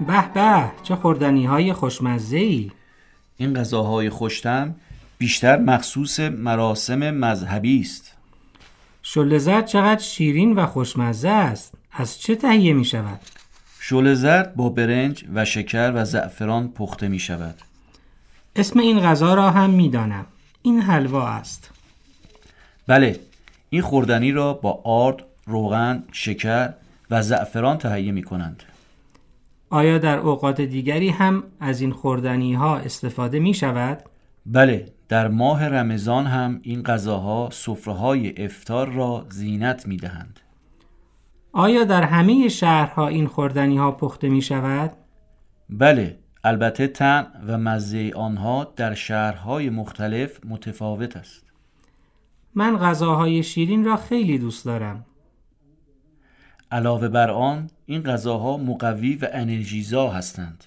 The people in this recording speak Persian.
به به. چه خوردنی های خوشمزه ای این غذاهای خوشتم بیشتر مخصوص مراسم مذهبی است. شله زرد چقدر شیرین و خوشمزه است. از چه تهیه می شود؟ شله زرد با برنج و شکر و زعفران پخته می شود. اسم این غذا را هم می دانم. این حلوا است. بله این خوردنی را با آرد، روغن، شکر و زعفران تهیه می کنند. آیا در اوقات دیگری هم از این خوردنی ها استفاده می شود؟ بله در ماه رمضان هم این غذاها سفره افتار را زینت می دهند آیا در همه شهرها این خوردنی ها پخته می شود؟ بله البته تن و مزه آنها در شهرهای مختلف متفاوت است من غذاهای شیرین را خیلی دوست دارم علاوه بر آن این غذاها مقوی و انرژیزا هستند.